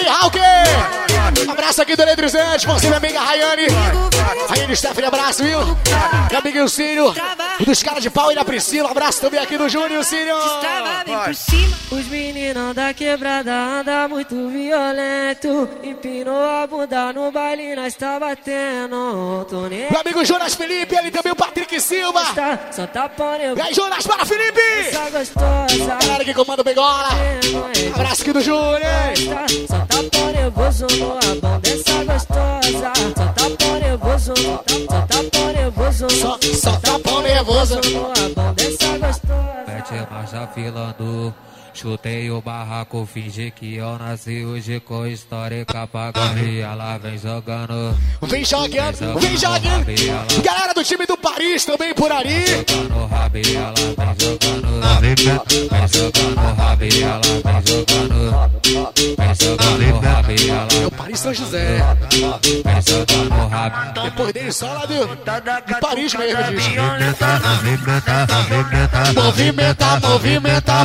aí, Hulk! Abraço aqui do Eletrizante, você, minha amiga Rayane. Rayane Stephanie, abraço, viu? Meu amigo Círio, dos caras de pau e da Priscila. Abraço também aqui do Júnior, Círio. Os meninos da quebrada andam muito violento. Empinou a bunda no baile, nós tá batendo. Meu amigo Jonas Felipe, ele também o Patrick Silva. só tá E aí, Jonas, para Felipe! Essa gostosa. Galera que comanda o Begola. Abraço aqui do Júnior. Só tá nervoso no dessa gostosa. Só tá pôr nervoso, só tá, só tá pôr nervoso. Só, só tá pão nervoso. abão dessa gostosa. Mete marcha filando. Chutei o barraco, fingi que eu nasci hoje com histórica e ela vem jogando. Vem jogando, vem jogando. Galera do time do Paris também por ali. Jogando vem jogando. Vem jogando rabo ela vem jogando. Vem jogando rabo ela É o Paris São José. vem jogando rabo. Depois dele só lá de, Paris mesmo, diz.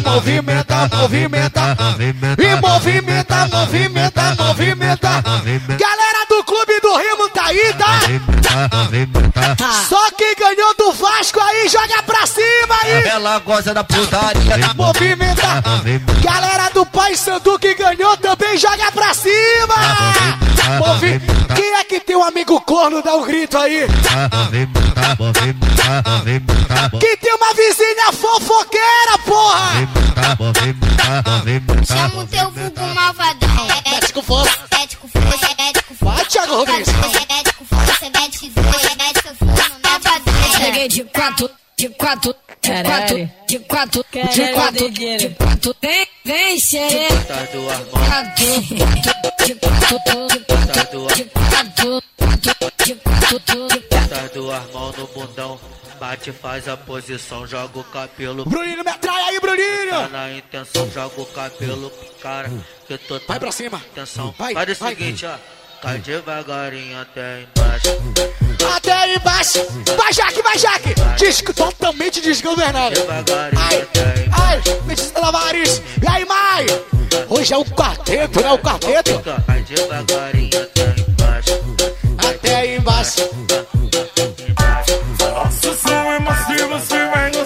Movimenta, movimenta, movimenta, movimenta. E movimenta, movimenta, movimenta. Galera Remo tá aí, tá? Só quem ganhou do Vasco aí, joga pra cima aí. Ela gosta da putaria. Movimenta. Galera do Pai Sandu que ganhou também joga pra cima. Movi... Quem é que tem um amigo corno? Dá um grito aí. Quem tem uma vizinha fofoqueira, porra. Chama o teu vulgo malvadão. Mete com força. Na vasilha. Cheguei de quatro, de quatro, de quatro, de quatro, de quatro, de quatro. Vem, vem, xerê. Quatro, de quatro, de quatro, de quatro, de quatro, de quatro. Tá do armão no bundão. Bate, faz a posição, joga o cabelo. Bruninho, metralha aí, Tá Bruninho. na intenção, joga o cabelo pro cara. Que tô Vai pra cima. Atenção. Vai, Faz o vai. seguinte, ó. Cai devagarinho até embaixo. Até embaixo. Vai, Jaque, vai, Jaque. Disco totalmente desgovernado. Ai, até embaixo. ai, Letícia Lavares. E aí, Mai? Hoje é o quarteto, né? O quarteto. Cai devagarinho até embaixo. Até embaixo.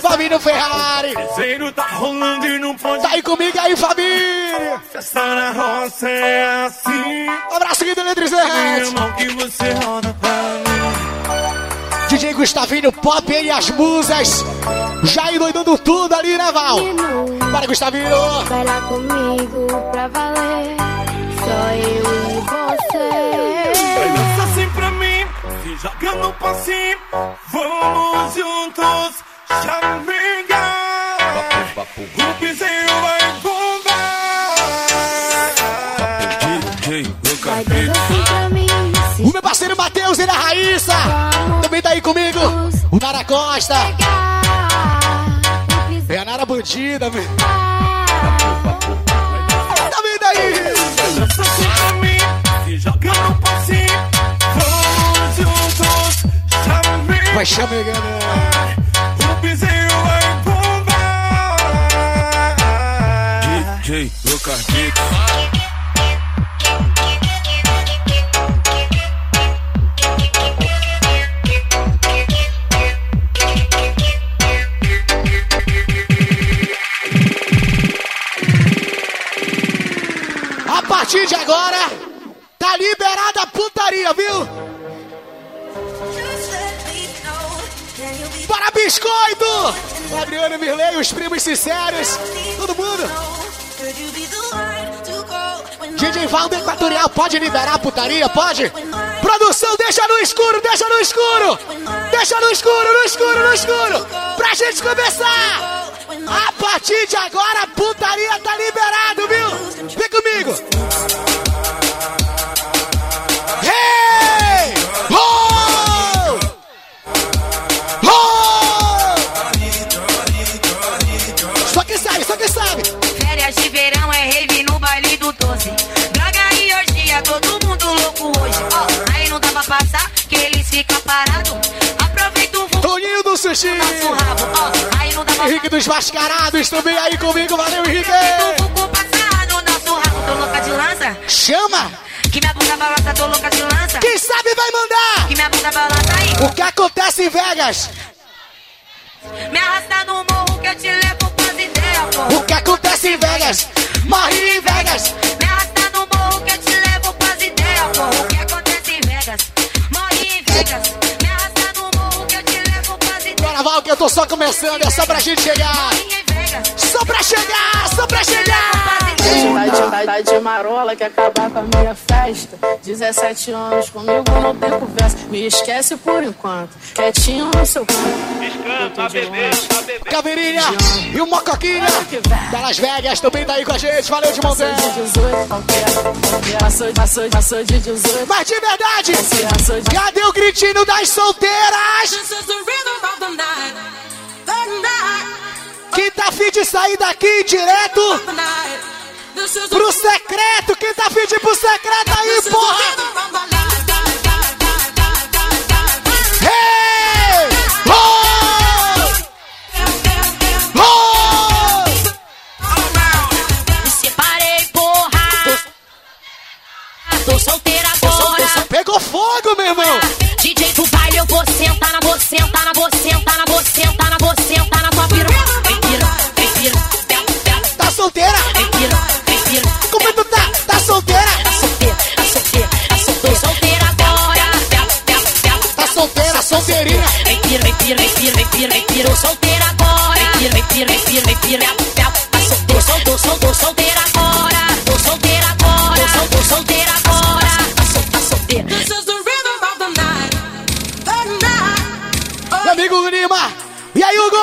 Fabinho Ferrari. Zero tá rolando e não pode Tá aí comigo aí, Fabinho. Festa na roça é assim Abraço aqui do Eletrizante. mão que você roda pra mim DJ Gustavinho Pop, ele e as musas. Já endoidando tudo ali, né, Val? Bora, Gustavinho. Vai lá comigo pra valer. Só eu e você. Dança assim pra mim, se joga no passinho Vamos juntos, chamiga O piseiro parceiro Matheus e a Raíssa. Também tá aí comigo. O Nara Costa. É a Nara Bandida, meu. Também juntos, chamiga Vai chamegando. O piseiro vai bombar DJ Lucas Mix Biscoito! Adriano Mirley, os primos sinceros, todo mundo. DJ Valdo Equatorial, pode liberar a putaria? Pode? Produção, deixa no escuro, deixa no escuro! Deixa no escuro, no escuro, no escuro! Pra gente começar! A partir de agora, a putaria tá liberado, viu? Vem comigo! Pra Henrique dos Mascarados também aí comigo, valeu Henrique! Chama! Que minha bunda balança, tô louca de lança. Quem sabe vai mandar! Que minha bunda balança aí. O que acontece em Vegas? Me arrasta no morro que eu te levo pras ideias, pô. O que acontece em Vegas? Morre em Vegas! Me eu tô só começando, é só pra gente chegar! Só pra chegar! Só pra chegar! Tá de, tá, tá de marola que acabar com a minha festa. 17 anos comigo não tem conversa. Me esquece por enquanto. Quietinho no seu canto. Eu tô de longe. Caveirinha e o Mocoquinha da Las Vegas também tá aí com a gente, valeu de Passou montão! de 18, qualquer, qualquer. Passou, passou, passou de 18. Mas de verdade, cadê o gritinho das solteiras? Quem tá afim de sair daqui direto pro secreto? Quem tá ir pro secreto aí, porra? Hey! Oh! Oh! Me separei, porra. Tô solteira agora. Pegou fogo, meu irmão! DJ do baile, eu vou sentar na vou sentar na vou sentar na vou sentar na vou sentar na tua piroca. Tá solteira? Solteirinha? Vem pira, vem pira, vem pira, vem pira, vem pira. Tô solteira agora. Vem pira, vem pira, vem pira, vem pira. Tá solteira, sol, tô, sol, tô solteira agora. Tô solteira agora. Tô, sol, tô solteira agora. Tá sol, tá solteira. Meu amigo Lima! E aí, Hugo?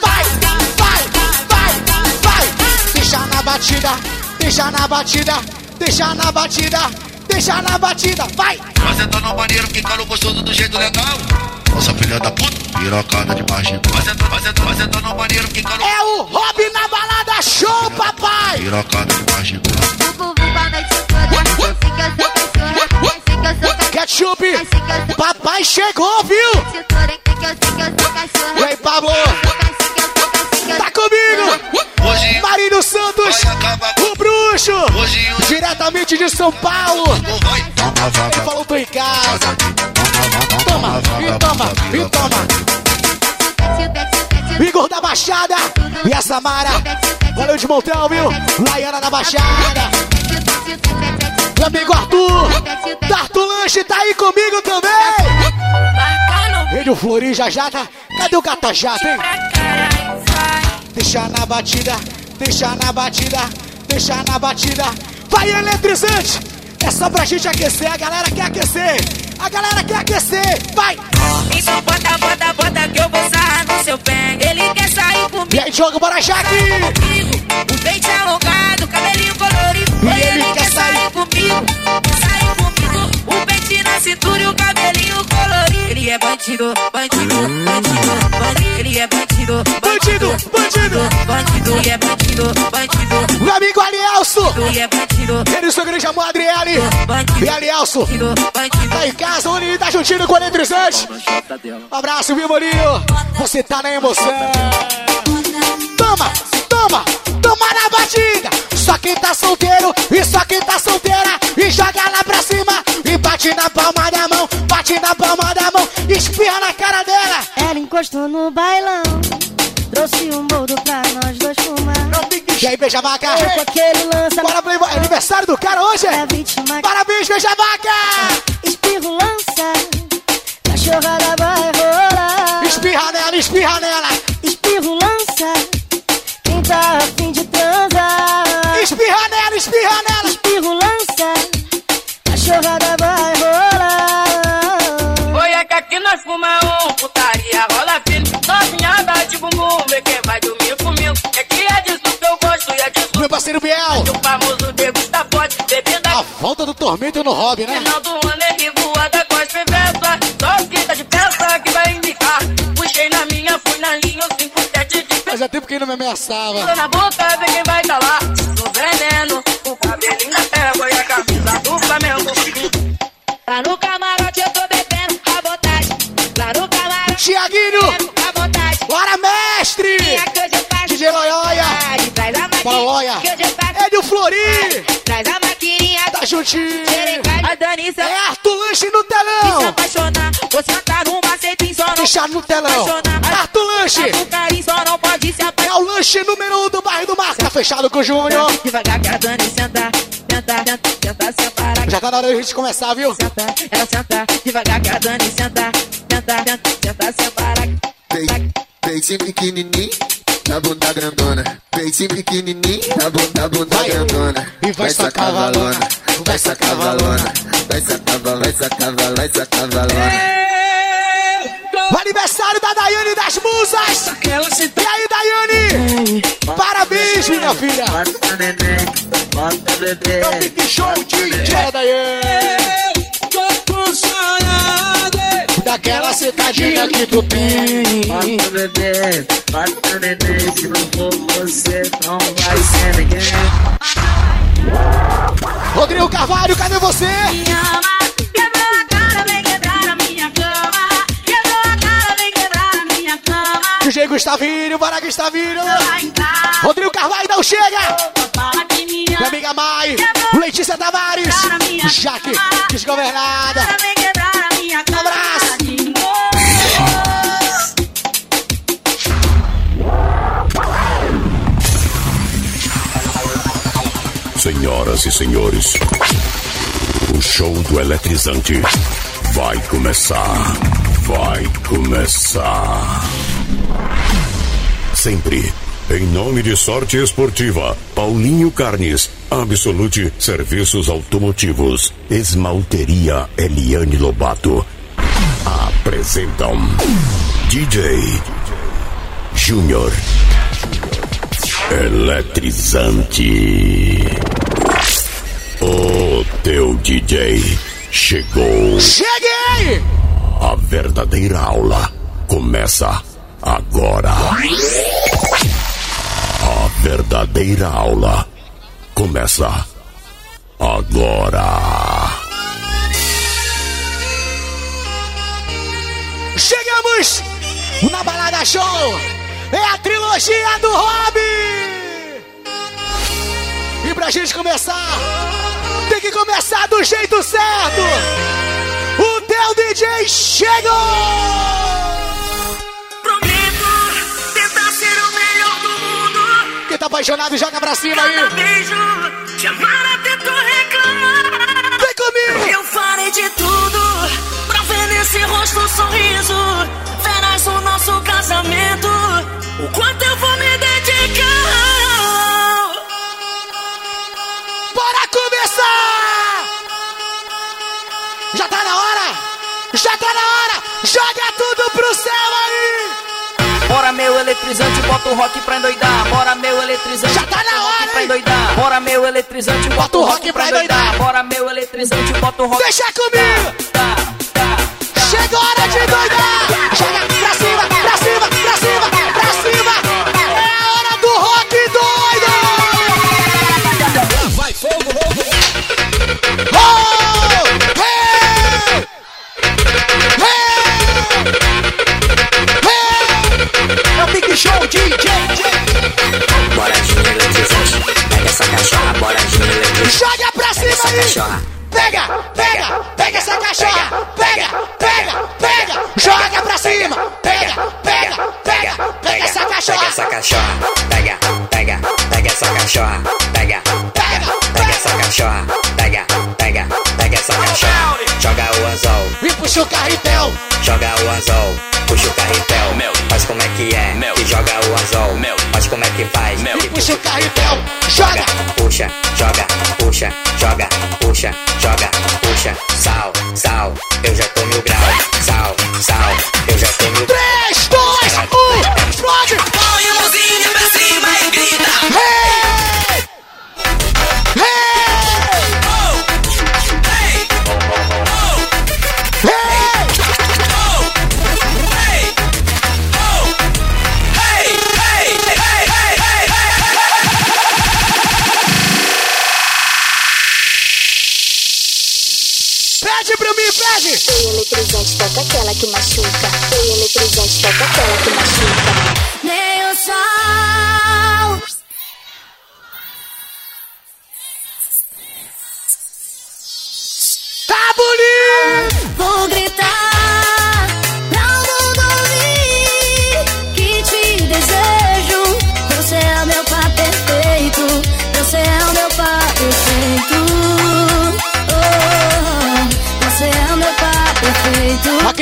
Vai, vai, vai, vai! Deixa na batida, deixa na batida, deixa na batida, deixa na batida, vai! Você tá no maneiro, ficando gostoso do jeito legal. Nossa filha da puta, pirocada de magia. Você tá, você tá, você tá no maneiro, ficando É o Rob na balada show, papai! pirocada de magia. Ketchup, papai chegou, viu? E aí, Pablo? Tá comigo! Hoje Marinho Santos, o bruxo! Diretamente de São Paulo! Ele falou, tô em casa! Toma, e toma, e toma. Igor da Baixada e a Samara. Valeu de montão, viu? Laiana da Baixada. Meu amigo Arthur. Tarto Lanche tá aí comigo também. Ele o Florim já já tá. Cadê o gata jata, hein? Deixa na batida, deixa na batida, deixa na batida. Vai eletrizante! É só pra gente aquecer, a galera quer aquecer. A galera quer aquecer, vai! Então bota, bota, bota que eu vou sarrar no seu pé. Ele quer sair comigo. E aí, Diogo, bora já aqui! O peito alongado, cabelinho colorido. E ele quer sair comigo. Sair comigo. O peito na cintura e o cabelinho colorido. Ele é bandido, bandido, bandido, bandido. Ele é bandido, Bandido, bandido! bandido. Ele é bandido, bandido. Meu amigo Alielso! Ele é bandido, Ele sua igreja Madriele! E bandido. Alielso! Tá em casa, onde ele tá juntinho com o eletrizante! Um abraço, viu, Molinho? Você tá na emoção! Toma, toma, toma na batida! Só quem tá solteiro e só quem tá solteira na palma da mão, bate na palma da mão, espirra na cara dela! Ela encostou no bailão, trouxe um boldo pra nós dois fumar. E aí, beija vaca! Com aquele lança Bora, Playboy! É aniversário do cara hoje? vítima. Parabéns, beija vaca! Espirro lança, cachorrada vai rolar. Espirra nela, espirra nela! Espirro lança, quem tá afim de transar. Espirra nela, espirra nela! Aqui nós fuma um, putaria rola filho. Novinha dá de bumbum, vê quem vai dormir comigo. É que é disso que eu gosto e é disso Meu parceiro Biel! o famoso degusta pode. Bebida A volta do tormento no hobby, né? final do ano é. Só quinta de peça que vai indicar. Puxei na minha, fui na linha, eu cinco sete de Fazia tempo que ele não me ameaçava. Tô na boca, vê quem vai tá lá. No veneno, o cabelinho Ele o Flori. Traz a maquininha Tá juntinho. A se É Arthur Lanche no se telão. apaixonar. Você tá no macete, só não Deixar no telão. Arthur Lanche. Tá carinho, só não pode se É apaixonar. o lanche número um do bairro do Mar. Tá fechado com o Júnior. Devagar que a Dani senta, senta, senta, senta, senta, Já tá na hora da gente começar, viu? senta, ela senta, devagar que a Dani senta, senta, senta, senta, senta, Peite pequenininho, na bunda grandona. Peite pequenininho, na bunda, na bunda Vai. grandona. E vai sacar valona. vai sacar valona. Vai sacar, va- vai sacar, va- vai sacar valona. O aniversário da Daiane das Musas. E aí, Daiane? Parabéns, minha filha. Bota neném, bota bebê. É o Big Show DJ. Bora, Daiane. Daquela citadinha que tu tem. Bota bebê, bota neném. Se não for você, não vai ser ninguém. Rodrigo Carvalho, cadê você? Me ama, quebrou a cara, vem quebrar a minha cama. Quebrou a cara, vem quebrar a minha cama. DJ Gustavinho, bora Gustavinho. Rodrigo Carvalho, não chega. Minha amiga Mai, Letícia Tavares, Jaque, desgovernada. Minha. Abraço. De novo. Senhoras e senhores, o show do eletrizante vai começar. Vai começar. Sempre em nome de Sorte Esportiva, Paulinho Carnes, Absolute Serviços Automotivos, Esmalteria Eliane Lobato. Apresentam DJ Júnior Eletrizante. O teu DJ chegou. Cheguei! A verdadeira aula começa agora. Verdadeira aula começa agora. Chegamos na Balada Show! É a trilogia do Hobby! E pra gente começar, tem que começar do jeito certo! O teu DJ chegou! Tá apaixonado, joga pra cima aí! Beijo, te amar até tu reclamar. Vem comigo! Eu farei de tudo pra ver nesse rosto um sorriso. Verás o nosso casamento, o quanto eu vou eletrizante, bota o rock pra endoidar. Bora meu eletrizante, Já tá na hora, pra endoidar. Bora meu eletrizante, bota o rock pra endoidar. Bora meu eletrizante, bota o rock Deixa comigo! Tá, tá, tá. Chegou a hora de doidar! Joga DJ! Bora de eletrizante, pega essa cachorra, bora de eletrizante. Joga pra cima Essa aí! cachorra, Pega, pega, pega essa cachorra! Pega, pega, pega! Joga pra cima! Pega, pega, pega, pega essa pega cachorra! essa cachorra, pega, pega, pega essa cachorra, pega, pega, pega essa cachorra, pega, pega, cachorra. Joga o anzol, E puxa o carretel! joga o anzol, puxa o carretel, faz como é que é, e joga o anzol, faz como é que faz, E puxa o carretel! Joga! puxa, joga, puxa, joga, puxa, joga, puxa, sal, sal, eu já tô mil grau, sal, sal, eu já tô mil grau. 3, 2, 1, explode! chave. O eletrizante toca aquela que machuca. O eletrizante toca aquela que machuca. Nem o sol. Tá bonito. Vou gritar.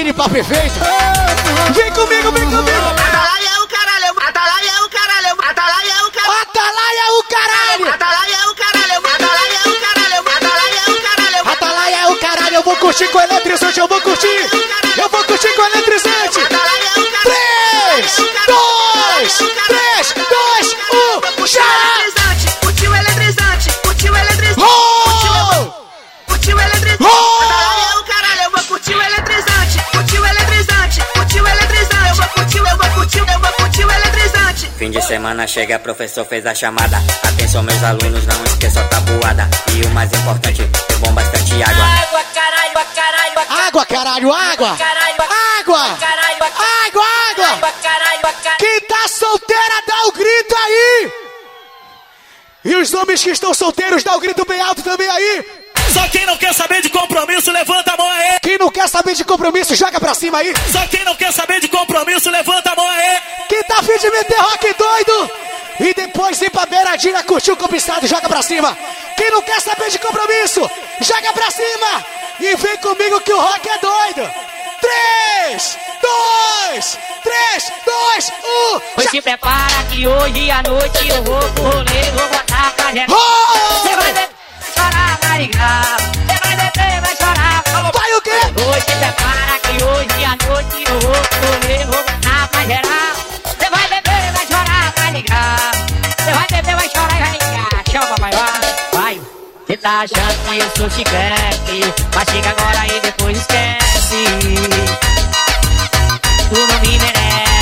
Aquele papo perfeito. Vem comigo, vem comigo. Atalaia é o caralho, Atalaia é o caralho, Atalaia é o caralho. Atalaia é o caralho. Atalaia é o caralho, Atalaia é o caralho, Atalaia é o caralho. Atalaia é o caralho, eu vou curtir com eletrizante, eu vou curtir. Eu vou curtir com eletrizante. Três, dois, três, Fim de semana chega, professor fez a chamada. Atenção, meus alunos, não esqueça a tabuada. E o mais importante, bebam bastante água. Água, caralho, caralho, Água, caralho, água! caralho, Água! caralho, Água, água! caralho, caralho. Quem tá solteira, dá o grito aí! E os homens que estão solteiros, dá o grito bem alto também aí! Só quem não quer saber de compromisso, levanta a mão aí. Quem não quer saber de compromisso, joga pra cima aí! Só quem não quer saber de compromisso, levanta a mão aí. Quem tá afim de meter rock doido e depois ir pra beiradinha curtir o cobiçado, joga pra cima. Quem não quer saber de compromisso, joga pra cima e vem comigo que o rock é doido. Três, dois, três, dois, um. Pois se prepara que hoje à noite eu vou pro rolê, vou botar pra gente. Oh! Você vai beber, chorar, vai ligar. Você vai beber, vai chorar. Vai o quê? Hoje se prepara que hoje à noite eu vou rolê, vou botar pra gerar. Você vai beber, vai chorar, vai ligar. Você vai beber, vai chorar vai ligar. Chama, papai, vai, vai. Você tá achando que eu sou chiclete, mas chega agora e depois esquece. Tu não me merece.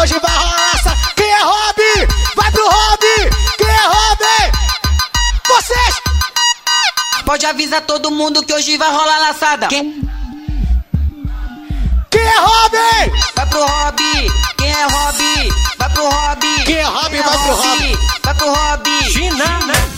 Que hoje vai rolar essa. Quem é Rob? Vai pro Rob! Quem é Rob? Vocês! Pode avisar todo mundo que hoje vai rolar laçada. Quem, Quem é Rob? vai pro hobby? Quem é hobby? Vai pro hobby. Quem é Rob? Vai pro Rob! Vai pro hobby. Now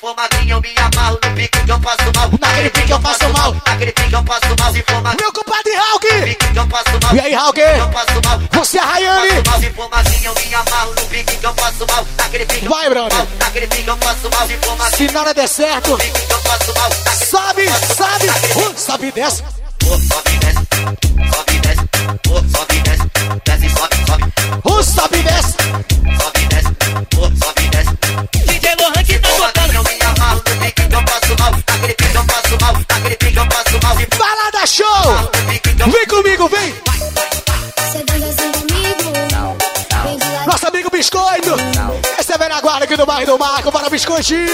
for magrinho, eu me amarro no pique que eu passo mal. Naquele pique eu passo mal. Naquele pique eu passo mal. Se for magrinho, Meu compadre Hulk! eu passo mal. E aí, Hulk? Eu passo mal. Você, Rayane! Passo mal. Se for magrinho, eu me amarro no pique que eu passo mal. Naquele pique Vai, brother. Naquele pique eu passo mal. Se for magrinho, Se nada der certo, pique que eu passo mal. Sobe, sobe! Uh, sobe e desce! Oh, sobe desce. Sobe desce. Oh, sobe desce. Desce, sobe, sobe. Sobe desce! Show! Vem comigo, vem! Nosso amigo Biscoito! Esse é velha guarda aqui do bairro do Marco, bora biscoitinho!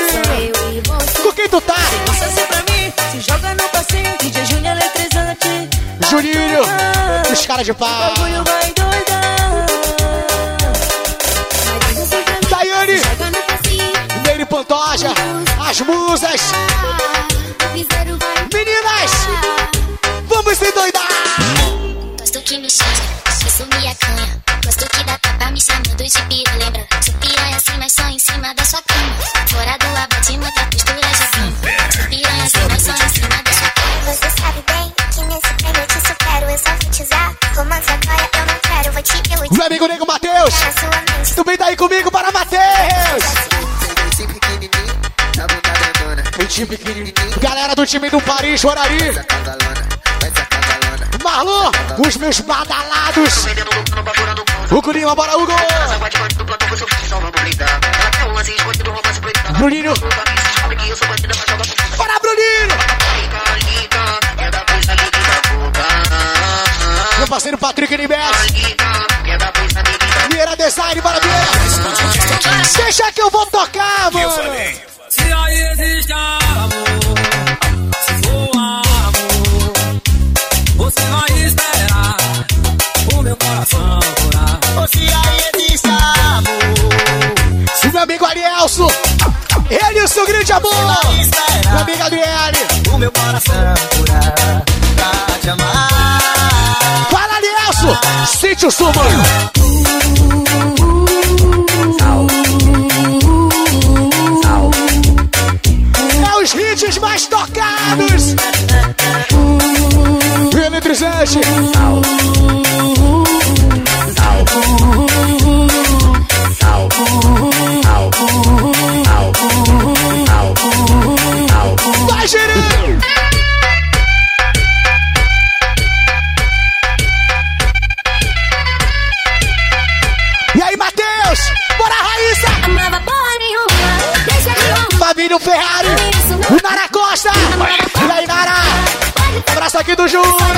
Com quem tu tá? Assim. Juninho! Os caras de pau! Daiane! Nery Pantoja! As musas! Se doidar! Gosto que me xinga, isso me acanha. Gosto que dá tapa me chamando de piru, lembra? Sou piranha assim, mas só em cima da sua cama. Fora do abate, muita postura de cama. Sou piranha assim, mas só em cima da sua cama. Você sabe bem que nesse prêmio eu te supero. Eu só vou te usar. Romance agora eu não quero. Vou te te Meu amigo Nego Matheus! Tu vem daí comigo para Matheus! Time pequenininho. Galera do time do Paris, Chorari! Marlon, os meus badalados! Hugo Lima, bora Hugo! Bruninho! Bora Bruninho! Meu parceiro Patrick Nimes! Vieira Design, bora Vieira! Deixa que eu vou tocar, mano! Se aí existe meu coração curar. Você aí é de amor. Se meu amigo Arielso, ele e o seu grande amor. Meu amigo Adriele. O meu coração curar pra te amar. Fala, Arielso, sente o som, é os hits mais tocados. Eletrizante. Fabinho Ferrari! Nara Costa! E aí, Nara? Abraço aqui do Júnior!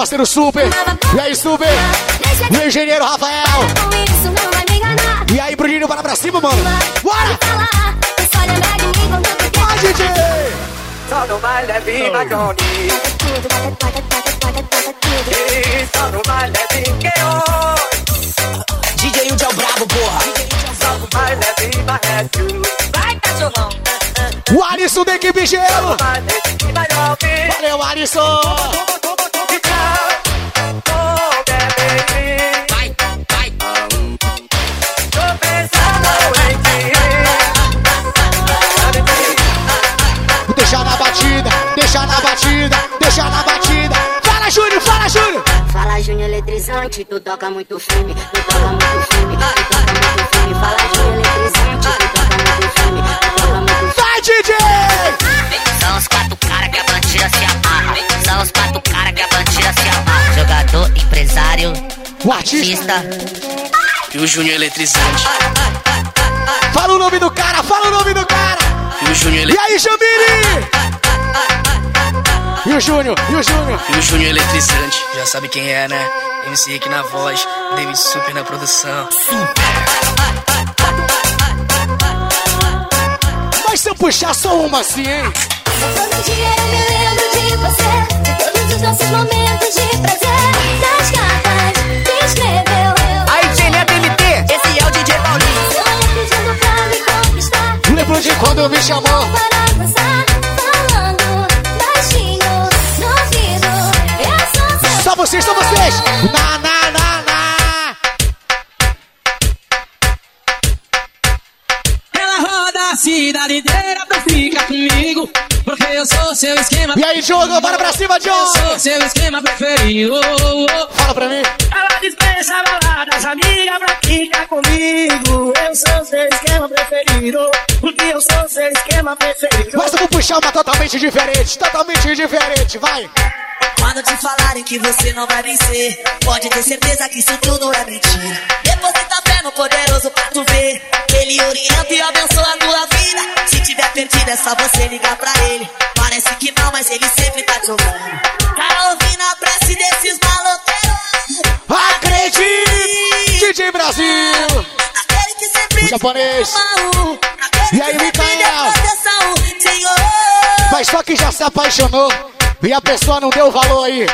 Parceiro Super! E aí, Super? Meu engenheiro Rafael! E aí, Bruninho, bora pra cima, mano! Bora! Vai, DJ! Só no baile é viva Johnny. Só no baile é DJ Udi é o brabo, porra. Só no baile é viva Vai, cachorrão. O Alisson da equipe Gelo! É. Valeu, Alisson! Eletrizante, tu toca muito firme, tu toca muito firme, tu toca muito firme. Fala Júnior eletrizante, tu toca muito firme, tu toca muito firme. Vai, DJ! São os quatro caras que a bandida se amarra. São os quatro caras que a bandida se amarra. Jogador, empresário, O artista! artista. E o Júnior eletrizante. Fala o nome do cara, fala o nome do cara! E o Júnior E ele... aí, Jamiri? E o Júnior, e o Júnior? E o Júnior eletrizante. Já sabe quem é, né? MC aqui na voz, David Super na produção. Mas se eu puxar só uma assim, hein? Todo dia eu me lembro de você, de todos os nossos momentos de prazer, das cartas que escreveu. Aí, DJ Neto MT, esse é o DJ Paulinho. Seu olhar pedindo pra me conquistar, Lembro de quando me chamou. para dançar, Só vocês, só vocês! Na, na, na, na! Ela roda a cidade inteira pra ficar comigo. Porque eu sou seu esquema. E aí, Diogo, bora pra cima, Eu Diogo! sou seu esquema preferido. Fala pra mim! Ela dispensa baladas, amiga, pra ficar comigo. Eu sou seu esquema preferido. Porque eu sou seu esquema preferido. Mas eu vou puxar uma totalmente diferente, totalmente diferente, vai! Quando te falarem que você não vai vencer, pode ter certeza que isso tudo é mentira. Deposita fé no poderoso pra tu ver. Ele orienta e abençoa a tua vida. Se tiver perdido, é só você ligar pra ele. Parece que não, mas ele sempre tá te ouvindo. Tá ouvindo a prece desses maloteiros. Acredite! DJ Brasil! Aquele que sempre O japonês! ama um. E aí, Micael? proteção. Senhor. Mas só que já se apaixonou e a pessoa não deu valor aí.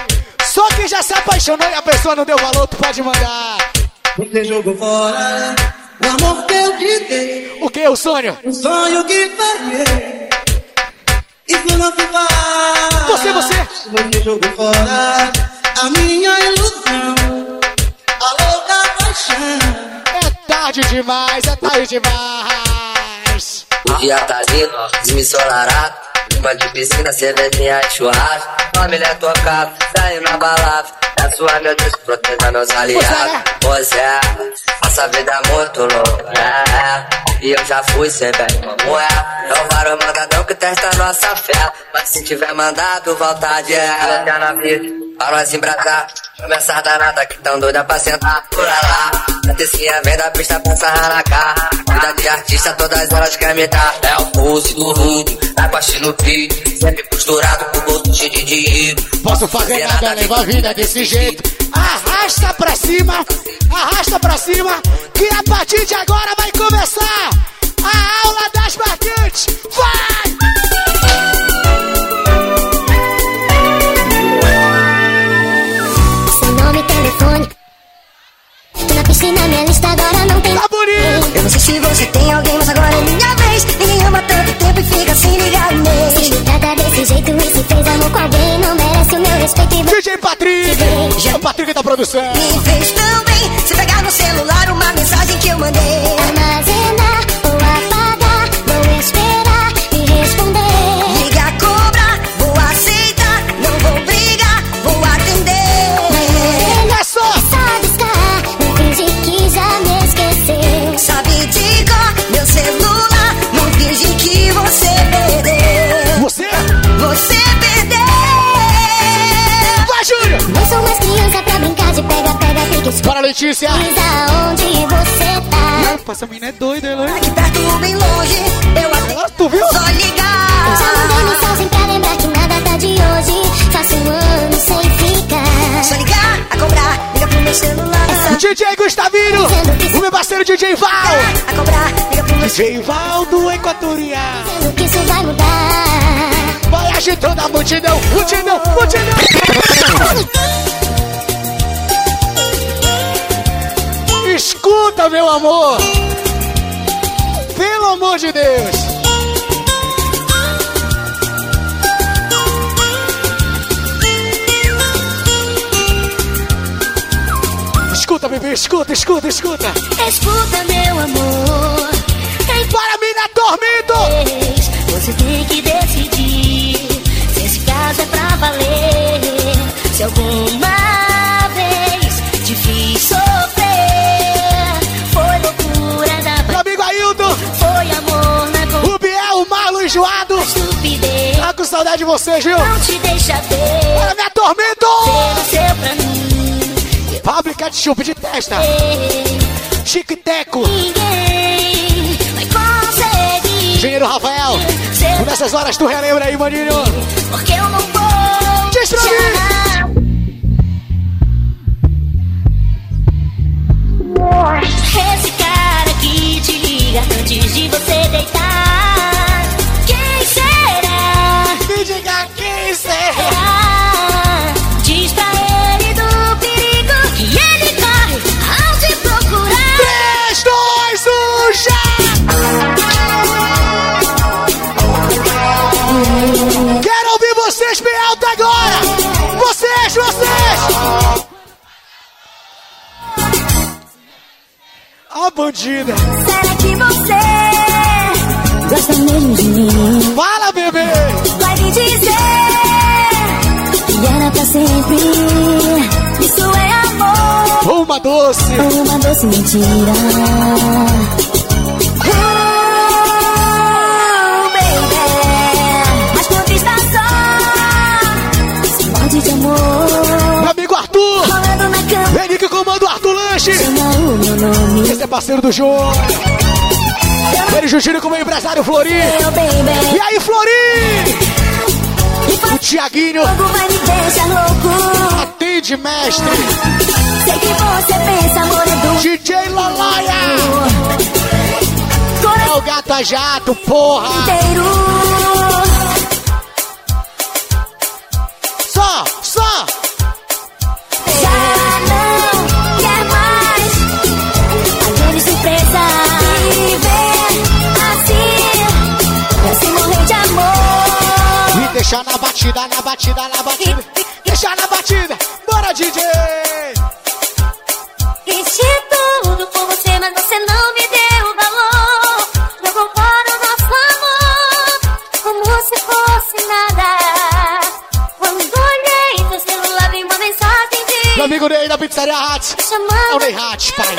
Só que já se apaixonou e a pessoa não deu valor, tu pode mandar. Você jogou fora o amor que eu te dei. O que, o sonho? Um sonho que faria. Isso não se faz. Você, você. Você jogou fora a minha ilusão. A louca paixão. É tarde demais, é tarde demais. O dia tá lindo, desensolarado. Clima de piscina, cervejinha e churrasco. Família tocada, saindo na balada. É sua, meu Deus, proteja meus aliados. Pois é, essa vida é muito louca. É, e eu já fui sem bem como é. Não vários mandadão que testa nossa fé. Mas se tiver mandado, volta de ela. Tá na vida, pra nós embrasar. Começar danada que tão doida pra sentar por lá. Atencinha vem da pista pra sarrar na cara. Vida de artista, todas elas querem me dar. É o pose do rudo, abaixo no vídeo. Sempre costurado com o bolso cheio de dinheiro. Posso fazer nada, leva a vida desse jeito. Arrasta pra cima, arrasta pra cima, que a partir de agora vai começar a aula das marcantes. Vai! Tô na minha lista agora não tem. Tá bonito! Eu não sei se você tem alguém, mas agora é minha vez. Ninguém ama tanto tempo e fica sem ligar mês. Se me trata desse jeito e se fez amor com alguém, não merece o meu respeito e. DJ Patrick! É o Patrick da produção! Me fez tão bem. Se pegar no celular uma mensagem que eu mandei. Bora, Letícia! Diz aonde você tá. Essa menina é doida, ela Aqui perto, bem longe, eu até tu viu? só ligar. Eu já mandei mensagem pra lembrar que na data de hoje faço um ano sem ficar. Só ligar, a cobrar, liga pro meu celular. DJ Gustavinho! O meu parceiro DJ Val! A cobrar, liga pro meu DJ Val do Equatorial! Dizendo que isso vai mudar. Vai agitando a multidão, multidão, multidão! Meu amor! Pelo amor de Deus! Escuta, bebê, escuta, escuta, escuta! Escuta, meu amor. Para mim na dormindo! Você tem que decidir saudade de vocês, viu? Não te deixa ver. Para me atormento! Mim. Pablo Ketchup de testa! Chico e Teco! Ninguém vai conseguir. Engenheiro Rafael! Ser Nessas horas tu relembra aí, maninho! Porque eu não vou Diz pra mim. Esse cara que te liga antes de você deitar. Bandida! Será que você gosta mesmo de mim? Fala, bebê! Vai me dizer que era pra sempre. Isso é amor Uma doce! uma doce mentira? Lanche! o. Esse é parceiro do jogo! Ele como empresário Flori! Meu baby, E aí, Flori? O Tiaguinho atende, mestre! Sei que você pensa, amor, do DJ Lalaia! É o Gata Jato, porra! Só, só! Já não deixar na batida, na batida, na batida! Deixar na batida! Bora, DJ! Fiz de tudo por você, mas você não me deu valor. Jogou fora o nosso amor, como se fosse nada. Quando olhei no celular, vi uma mensagem de Meu amigo Ney da Pizzaria Hats! chamando. É o Ney Hats, pai!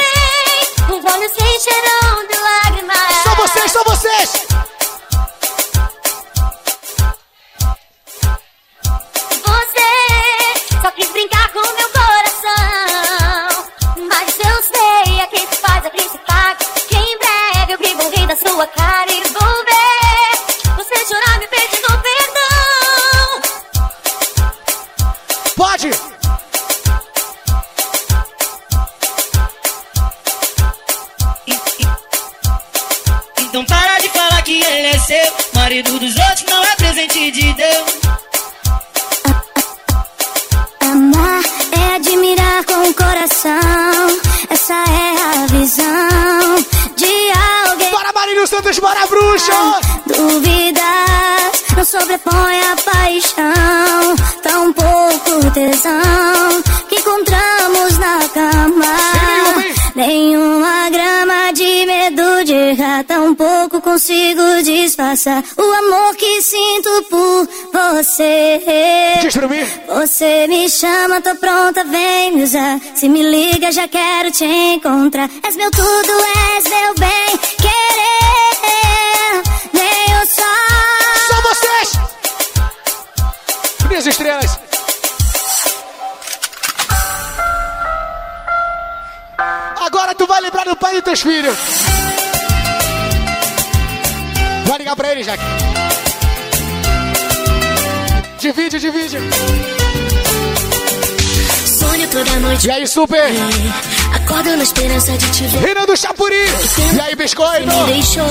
Os olhos se encheram de lágrimas. Só vocês, só vocês! Sua cara e vou ver. Você chorar me pedindo perdão. Pode! Então para de falar que ele é seu. Marido dos outros não é presente de Deus. Amar é admirar com o coração. Essa é a visão de alguém. Marinho Santos, bora, bruxa! Dúvidas não sobrepõe a paixão. Tão pouco tesão que encontramos na cama. Nenhuma grama de medo de errar. Tão pouco consigo disfarçar o amor que sinto por você. Diz pra mim. Você me chama, tô pronta, vem me usar. Se me liga, já quero te encontrar. És meu tudo, és meu bem querer. Nem o sol. Só vocês! Minhas estrelas! teus filhos. Vai ligar pra ele, Jack. Divide, divide. Sonho toda noite. E aí, super? Acordo na esperança de te ver. Renan do Chapuri. E aí, biscoito? Me deixou.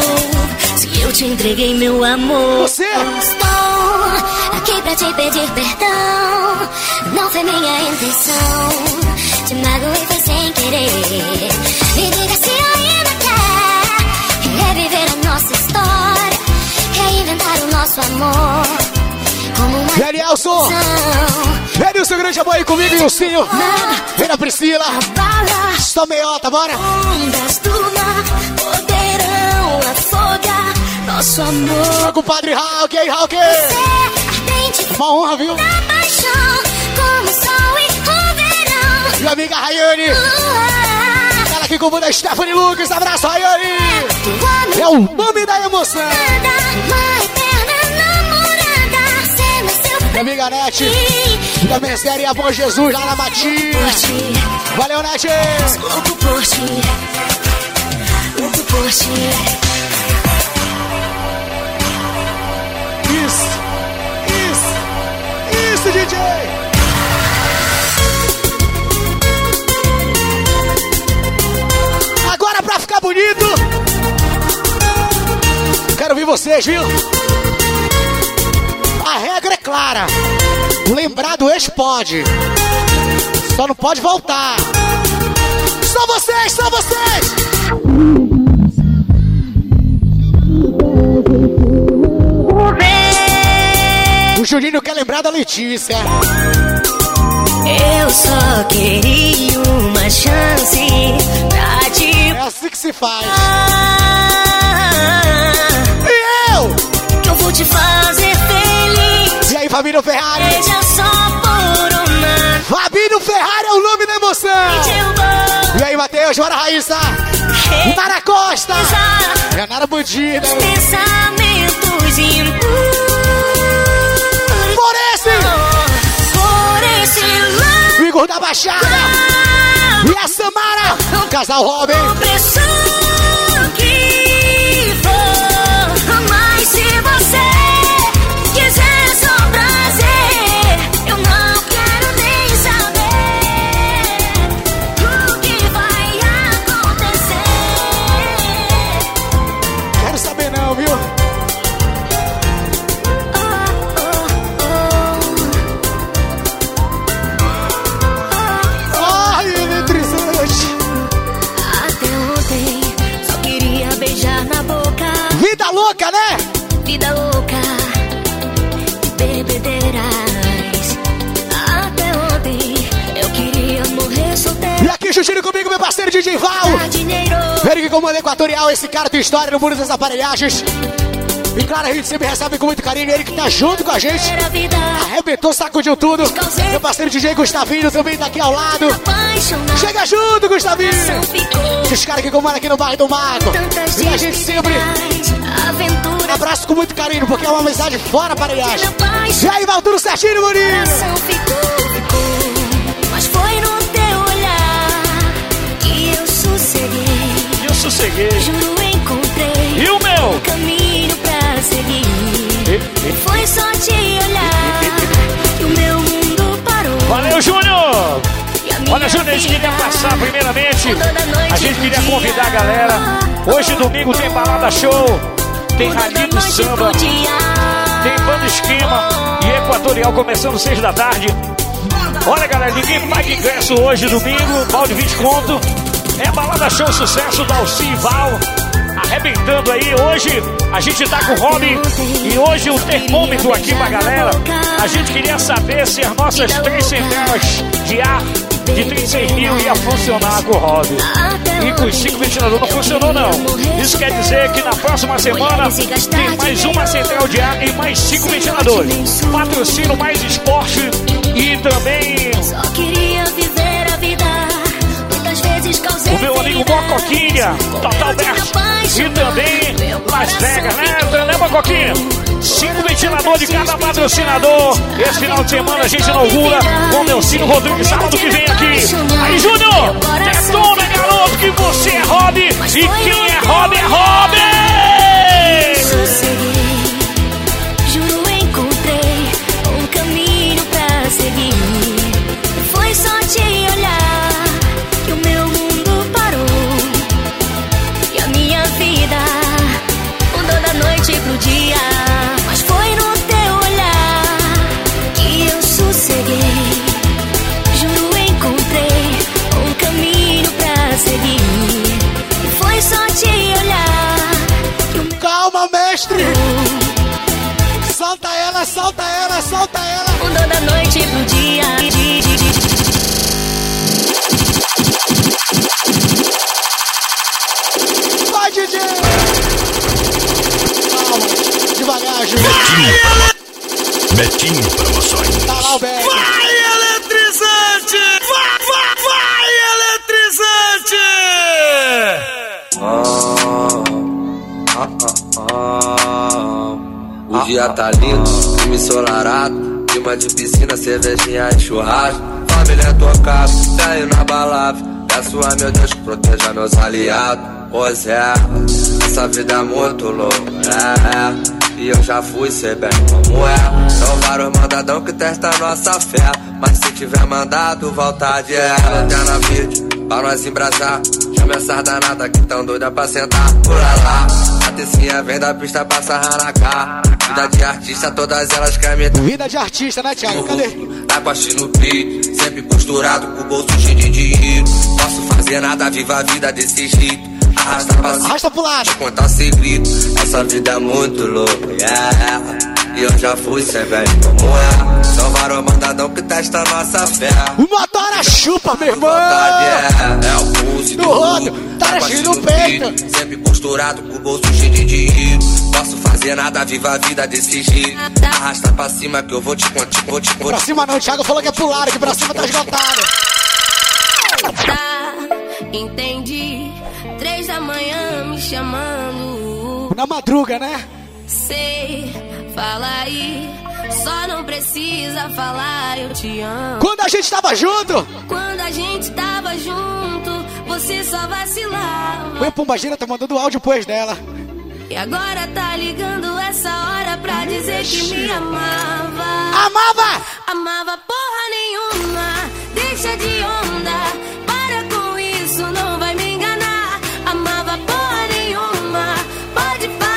Se eu te entreguei meu amor. Você? Estou aqui pra te pedir perdão. Não foi minha intenção. Te magoei foi sem querer. Me diga se ainda quer reviver a nossa história. Reinventar o nosso amor. Como uma E aí, Elson? Edilson, grande amor aí comigo e o Cinho. Vem na Priscila. Só meiota, bora. Ondas do mar poderão afogar nosso amor. Meu compadre Hulk, e aí, Hulk? Ardente Uma honra, viu? paixão, como o sol e o verão. Minha amiga Rayane. Ela aqui com o da Stephanie Lucas. Abraço, Rayane. É o nome da emoção. Minha amiga Nete. Da Mercearia Bom Jesus, lá na Matinha. Valeu, Nete. louco por ti. Louco por ti. Isso, isso, isso, DJ. Agora pra ficar bonito, quero ouvir vocês, viu? A regra é clara. Lembrar do ex pode. Só não pode voltar. Só vocês, só vocês. O Juninho quer lembrar da Letícia. Eu só queria uma chance pra te É assim que se faz. E eu? Que eu vou te fazer aí, Fabinho Ferrari? Seja só por uma Fabinho Ferrari é o nome da emoção. E aí, Matheus, bora, Raíssa. Nara Costa. É Nara Bandida. pensamentos impuros. Por esse. Por esse lado. Igor da Baixada. E a Samara. Casal Robin. Pressão Xuxinho comigo, meu parceiro DJ Val. Ele que comanda Equatorial, esse cara tem história no mundo das aparelhagens. E claro, a gente sempre recebe com muito carinho. Ele que tá junto com a gente. Arrebentou, sacudiu tudo. Meu parceiro DJ Gustavinho também tá aqui ao lado. Chega junto, Gustavinho. Esses caras que comandam aqui no bairro do Mago. E a gente sempre abraça com muito carinho, porque é uma amizade fora aparelhagem. E aí, vai tudo certinho, Murilo. Sosseguei. Eu sosseguei. Juro, encontrei E o meu? um caminho pra seguir. Foi só te olhar e o meu mundo parou. Valeu, Júnior! E Olha, Júnior, a gente queria passar primeiramente. A gente queria convidar a galera. Hoje, domingo, tem balada show. Tem rally do samba. Tem banda esquema e equatorial começando seis da tarde. Olha, galera, ninguém paga ingresso hoje, domingo, balde 20 conto. É balada show sucesso da Alci Val. Arrebentando aí. Hoje a gente tá com o Robin e hoje o termômetro aqui pra galera. A gente queria saber se as nossas três centenas de ar de 36 mil ia funcionar com o Robin. E com os cinco ventiladores não funcionou, não. Isso quer dizer que na próxima semana tem mais uma central de ar e mais cinco ventiladores. Patrocínio mais esporte e também o meu amigo. Mocoquinha, Total Best e também Las Vegas, né, né Mocoquinha? Cinco ventiladores de cada patrocinador. Esse final de semana a gente inaugura com o meu Ciro Rodrigues, sábado que vem aqui. Aí, Júnior, detona, garoto, que você é Rob. E quem é Rob é Rob. Juro encontrei um caminho pra seguir. Solta ela. Mudou da noite pro dia. Vai, DJ. Calma, devagar, Ju. Betinho Promoções. Tá lá o Beck. Dia tá lindo, clima ensolarado. Clima de piscina, cervejinha e churrasco. Família tocada, ganho na balada. Peço a meu Deus que proteja meus aliados. Pois é, essa vida é muito louca. É, é. E eu já fui, sei bem como é. São vários mandadão que testa nossa fé. Mas se tiver mandado, volta de é. Lanterna vídeo, pra nós embrasar. Chama essas danadas que tão doida pra sentar. Pula lá, a tecinha vem da pista pra sarrar na cara. Vida de artista, todas elas querem me Vida de artista, né, Thiago? Cadê? na costa e no peito, sempre costurado com o bolso cheio de dinheiro. Posso fazer nada, viva a vida desse jeito. Arrasta pra Arrasta pro lado. contar segredo. Essa vida é muito louca, yeah. E eu já fui, cê velho como é. São vários mandadão que testa nossa fé. O motora chupa, meu irmão. É, é o pulse Do do rodo, tá Na cheio no peito. Sempre costurado com o bolso cheio de dinheiro. Posso fazer nada, viva a vida desse jeito. Arrasta pra cima que eu vou te contar, vou te vou Pra cima não, o Thiago falou que é pro lado, que pra cima tá esgotado. Tá, entendi. Três da manhã me chamando. Na madruga, né? Sei, fala aí. Só não precisa falar, eu te amo. Quando a gente tava junto, Quando a gente tava junto, você só vacilava. o Pombagira tá mandando áudio pois dela. E agora tá ligando essa hora pra dizer que me amava. Amava! Amava porra nenhuma, deixa de onda.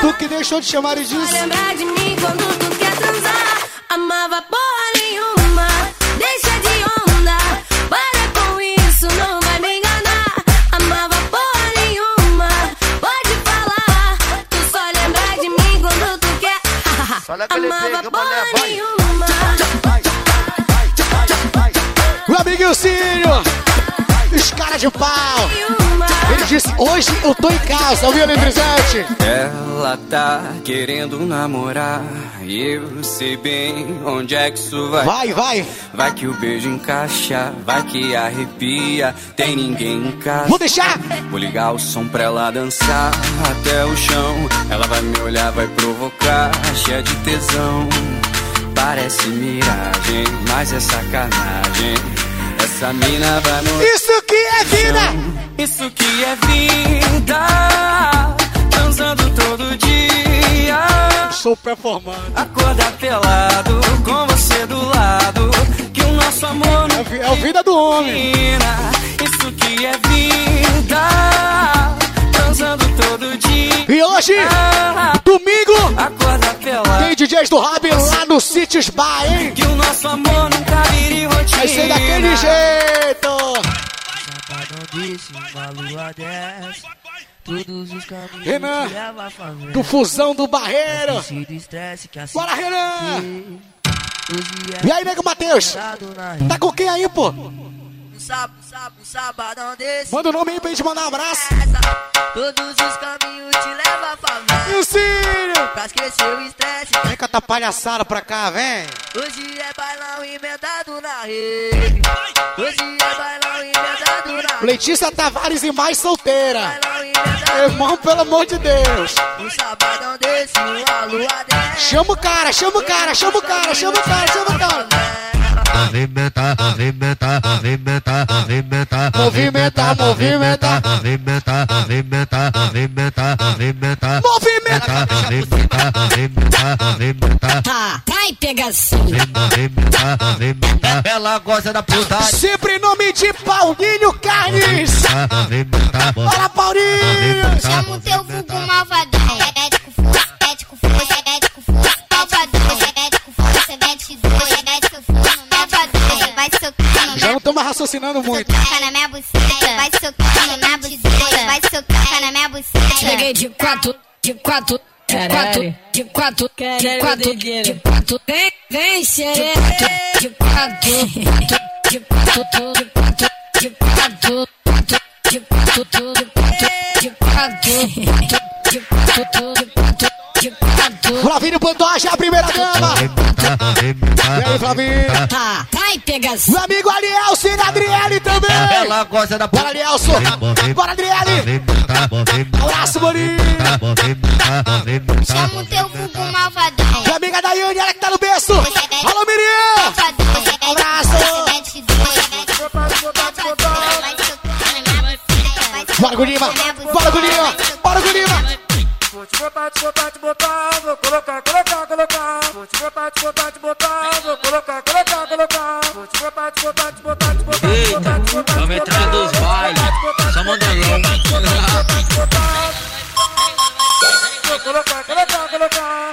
Tu que deixou de chamar Só disso. lembrar de mim quando tu quer transar. Amava porra nenhuma, deixa de onda. Para com isso, não vai me enganar. Amava porra nenhuma, pode falar. Tu só lembrar de mim quando tu quer. Amava porra nenhuma. O amiguinho Círio. Os caras de pau. Ele disse, hoje eu tô em casa, ouviu, eletrizante? Ela tá querendo namorar e eu sei bem onde é que isso vai. Vai, vai. Vai que o beijo encaixa, vai que arrepia, tem ninguém em casa. Vou deixar. Vou ligar o som pra ela dançar até o chão. Ela vai me olhar, vai provocar, cheia de tesão. Parece miragem, mas é sacanagem. Essa mina vai morrer. Isso que é vida! Isso que é vida, transando todo dia. Sou performando. Acordar pelado com você do lado. Que o nosso amor não É a vida do homem. DJs do Hub lá no Cities Bar, hein? Que o nosso amor nunca vire rotina. Vai ser daquele jeito. Desse, uma lua. Todos os caminhos Renan. Do Fusão do Barreiro. Bora, Renan! E aí, nego Matheus? Tá com quem aí, pô? Sabadão desse. Manda o nome aí pra gente mandar um abraço. Todos os caminhos te levam à favela. E o Círio? Pra esquecer o estresse. Vem com a palhaçada pra cá, vem. Hoje é bailão emendado na rede. Hoje é bailão emendado na rede. Letícia Tavares e mais solteira. Irmão, pelo amor de Deus. Um sabadão desse, uma lua dessa. Chama o cara, chama o cara, chama o cara, chama o cara, chama o cara. Movimenta, movimenta, movimenta, movimenta, Movimenta, movimenta. movimenta, movimenta, movimenta, movimenta, Movimenta. movimenta, movimenta, movimenta, Tá, vai pegação. movimenta, movimenta. Ela gosta da putaria. Sempre em nome de Paulinho Carnes. Movimenta, Bora, Paulinho. Chama o teu vulgo malvadão. Ético força, ético força, ético Já não estamos raciocinando muito. soca na minha buceta. Vai socando na buceta. Vai socar na minha buceta. Cheguei de quatro, de quatro, de quatro, de quatro, de quatro, de quatro. Vem, vem, xereca. De quatro, de quatro, de quatro, de quatro, de quatro, de quatro, de quatro, de quatro, de quatro. Flavinho Pantoja, a primeira dama. E aí, Flavinho? Tá, vai pegação. Meu amigo Alielso e Adriele também. Ela gosta da Bora, Alielso. Bora, Adriele. Abraço, Boninho. Chama o teu vulgo malvadão. Minha amiga Daiane, ela que tá no berço. Alô, Miriam. Abraço. Bora, Gulima. Bora, Gulima. Bora, Gulima. Vou te botar, te botar, te botar, vou colocar, colocar, colocar. Vou te botar, te botar, te botar, vou colocar, colocar, colocar. Vou te botar, te botar, te botar, te botar, botar. Vamos entrar dos bailes. Só mandelão. Vou colocar, colocar, colocar.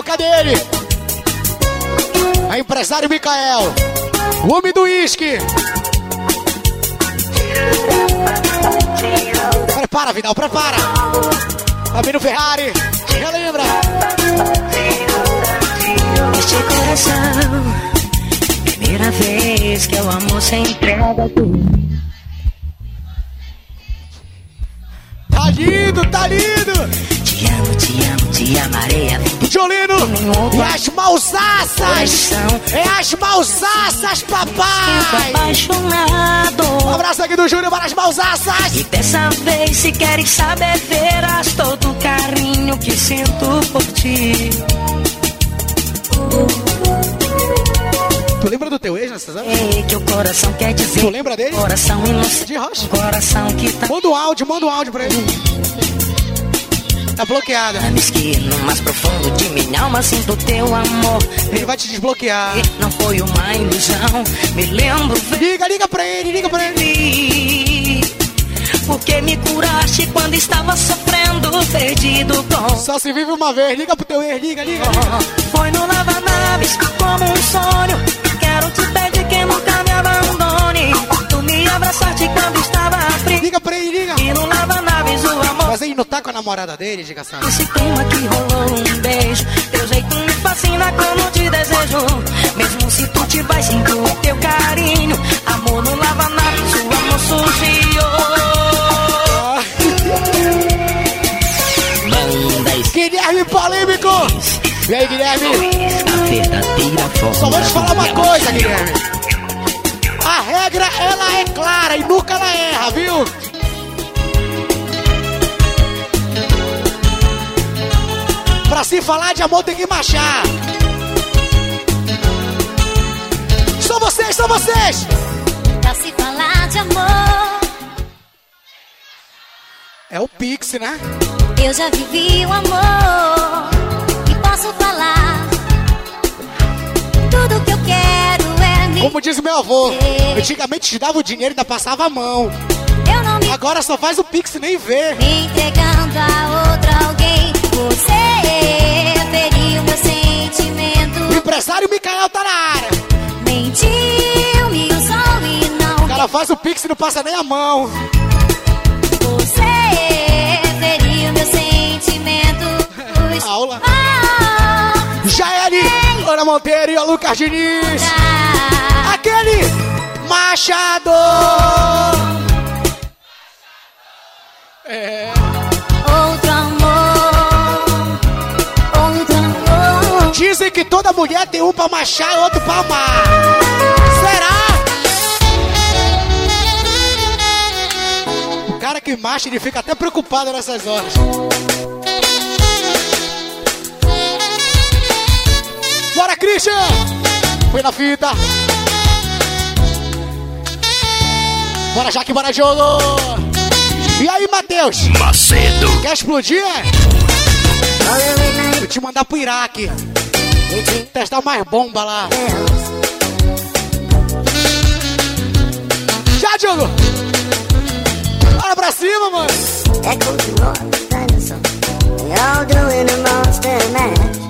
Micael, cadê ele? É empresário Micael. O homem do uísque. Prepara, Vidal, prepara. Família Ferrari, relembra. Este coração, primeira vez que eu amo sem entrega tu. Tá lindo, tá lindo. Te amo, te amo, te amarei a vida. Jolino, e as mausaças. É as mausaças, papai. apaixonado. Um abraço aqui do Júnior para as mausaças. E dessa vez, se queres saber, verás todo o carinho que sinto por ti. Tu lembra do teu ex nessas horas? Sei que o coração quer dizer. Tu lembra dele? Coração inocente. De rocha. Coração que tá. Manda um áudio, manda um áudio pra ele. Tá bloqueada. Na mesquinha, no mais profundo de minha alma, sinto teu amor. Ele vai te desbloquear. Não foi uma ilusão, me lembro. Liga, liga pra ele, liga pra ele. Porque me curaste quando estava sofrendo, perdido com. Só se vive uma vez, liga pro teu ex, liga, liga. Foi no lava-naves como um sonho. Quero te que me abandone. Tu me abraçaste quando estava frio. Liga pra ele, liga. E no lava-naves o amor. Mas ele não tá com a namorada dele, diga só. Esse clima que rolou um beijo. Teu jeito me fascina como te desejo. Mesmo se tu te vais, sinto o teu carinho. Amor no lava-naves, o amor surgiu. Guilherme Polêmico! E aí, Guilherme? A verdadeira forma. Só vou te falar uma coisa, Guilherme. Regra, ela é clara e nunca ela erra, viu? Pra se falar de amor tem que marchar. São vocês, são vocês! Pra se falar de amor, É o Pix, né? eu já vivi o amor Como diz meu avô, antigamente te dava o dinheiro e ainda passava a mão. Agora só faz o pix e nem vê. Me entregando a outra alguém, você feriu meu sentimento. O empresário Mikael tá na área. Mentiu, me usou e não. O cara faz o pix e não passa nem a mão. Você feriu meu sentimento. Aula. Ah, Já é ali. Ana Monteiro e o Lucas Diniz. Aquele Machado. É. outro amor. Outro amor. Dizem que toda mulher tem um pra machar e outro pra amar. Será? O cara que macha, ele fica até preocupado nessas horas. Bora, Christian! Foi na fita. Bora, Jaque, bora, jogo! E aí, Matheus? Macedo. Quer explodir? Vou te mandar pro Iraque. Testar mais bomba lá. Já, Diogo! Bora pra cima, mano!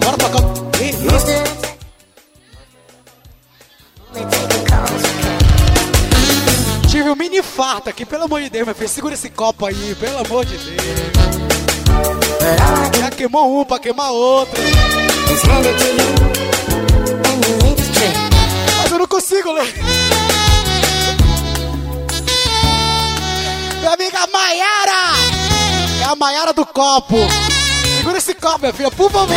Bora ih. Tive um mini infarto aqui, pelo amor de Deus, meu filho. Segura esse copo aí, pelo amor de Deus. Já queimou um pra queimar outro. Mas eu não consigo ler. Minha amiga Maiara! É a Maiara do copo. Segura esse copo, minha filha, por favor.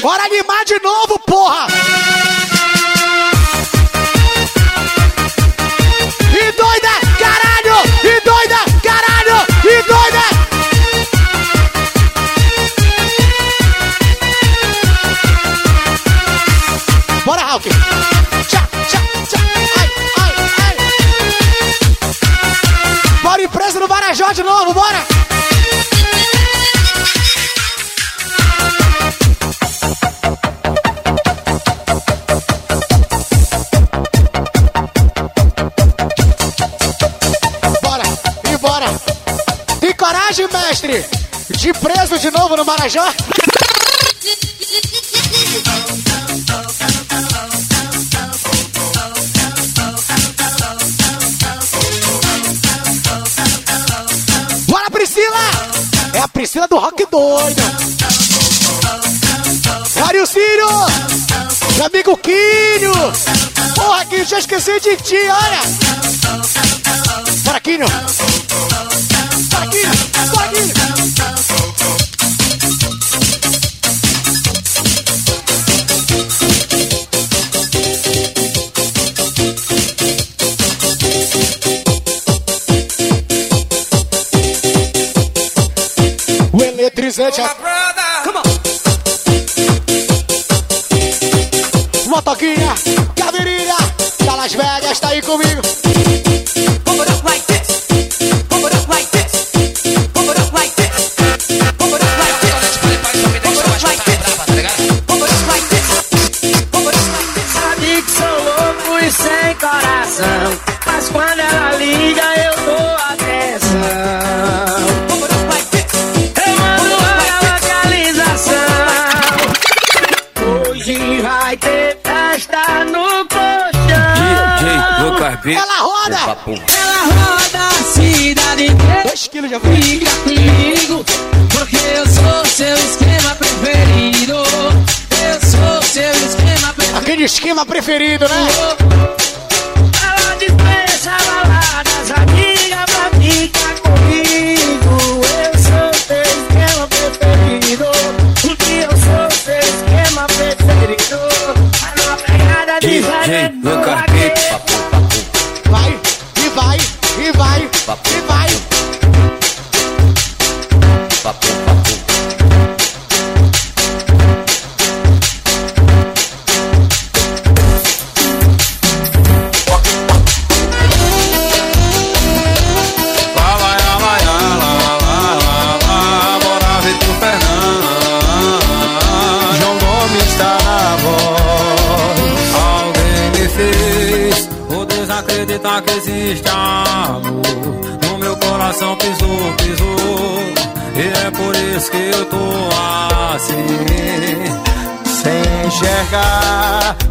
Bora animar de novo, porra! E doida, caralho! E doida, caralho! E doida! Bora, Hulk! Tchá, tchá, tchá! Ai, ai, ai! Bora, empresa no Marajó de novo! Bora, coragem, mestre? De preso de novo no Marajó? Bora, Priscila! É a Priscila do Rock Doido! Círio! Meu amigo Quinho! Porra, Quinho, já esqueci de ti, olha! Bora, Quinho! Bora, Quinho! Bora, Quinho! O eletrizante. Motoquinha, caveirinha, Las Vegas, tá aí comigo. B. Ela roda! Ela roda a cidade inteira. Dois quilos já Fica comigo, porque eu sou seu esquema preferido. Eu sou seu esquema preferido. Aquele esquema preferido, né? Ela dispensa baladas, vai,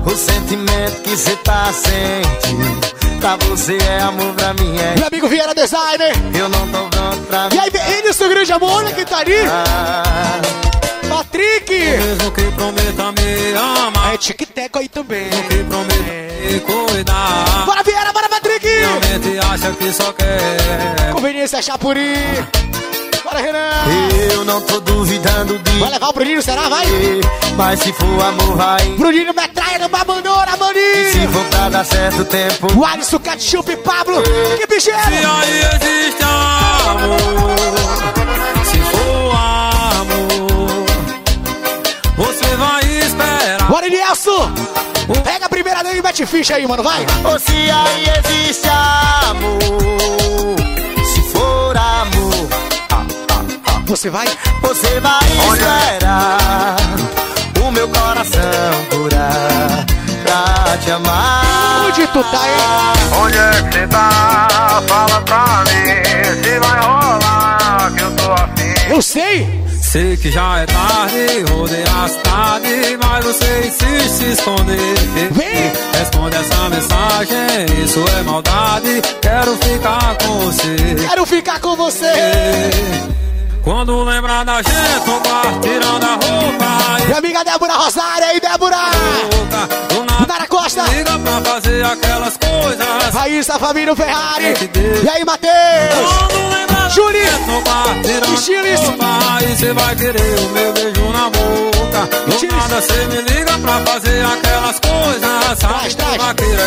O sentimento que cê tá sentindo. Pra você é amor, pra mim é. Meu amigo Vieira Designer. Eu não tô pronto pra E aí, Enilson Grande Amor, olha quem tá ali. Patrick. Mesmo que prometa me amar. É tic-teco aí também. Mesmo que prometa me cuidar. Bora, Vieira, bora, Patrick. Realmente acha que só quer. Conveniência Chapuri. Bora, Renan. Eu não tô duvidando de. Vai levar o Bruninho, será? Vai. Mas se for amor, vai. Bruninho metralha no Babandora, maninho. E se for pra dar certo tempo. O Alisson Ketchup e Pablo. Que bicheiro. Se aí existe amor. Se for amor. Você vai esperar. Bora, Elielson. Pega a primeira dele e mete ficha aí, mano. Vai. Ou se aí existe amor. Você vai? Você vai esperar o meu coração curar pra te amar. Onde tu tá, hein? Onde é que você tá? Fala pra mim se vai rolar que eu tô afim. Eu sei. Sei que já é tarde, rodei a cidade, mas você insiste se esconder. Vem! Responde essa mensagem, isso é maldade. Quero ficar com você. Quero ficar com você. Quando lembrar da gente no quarto, tirando a roupa. Minha amiga Débora Rosário aí, Débora! Nara Costa! Liga pra fazer aquelas coisas. Raíssa Família Ferrari! E aí, Matheus! Quando lembrar Júli! da gente no quarto, tirando Estilis! Aí você vai querer o meu beijo na boca. Do nada você me liga pra fazer aquelas coisas. Traz, traz!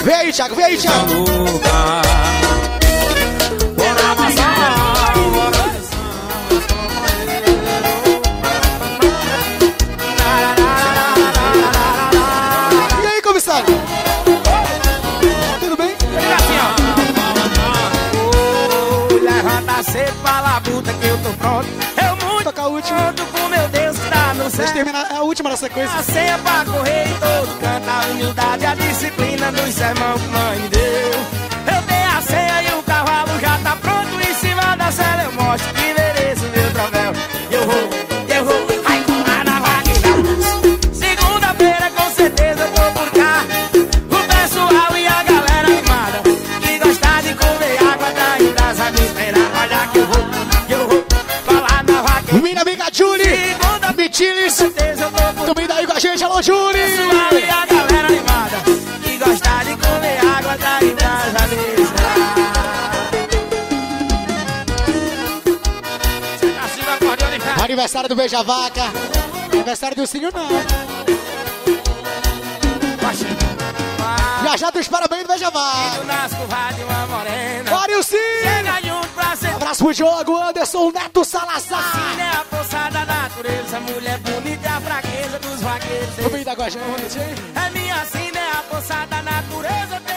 Vem aí, Thiago, vem aí, Thiago! louca. Bora amassar, eu tô pronto. Eu muito Toca a última. pronto com meu Deus que tá no céu. terminar a última da sequência. A senha pra correr em todo canto, a humildade, a disciplina dos sermão que mãe deu. Alô, pessoal e a galera animada Que gostar de comer água tá em casa me esperar no acordeão de ferro. Aniversário do Beija Vaca. Aniversário do Cílio, não. Já já dos parabéns do Beija Vaca. Bora, Ilci! Chega junto pra ser Abraço pro Diogo, Anderson, Neto Salazar. Da natureza Mulher bonita é a fraqueza dos vaqueiros tá com a gente, hein? É minha sina, é a força da natureza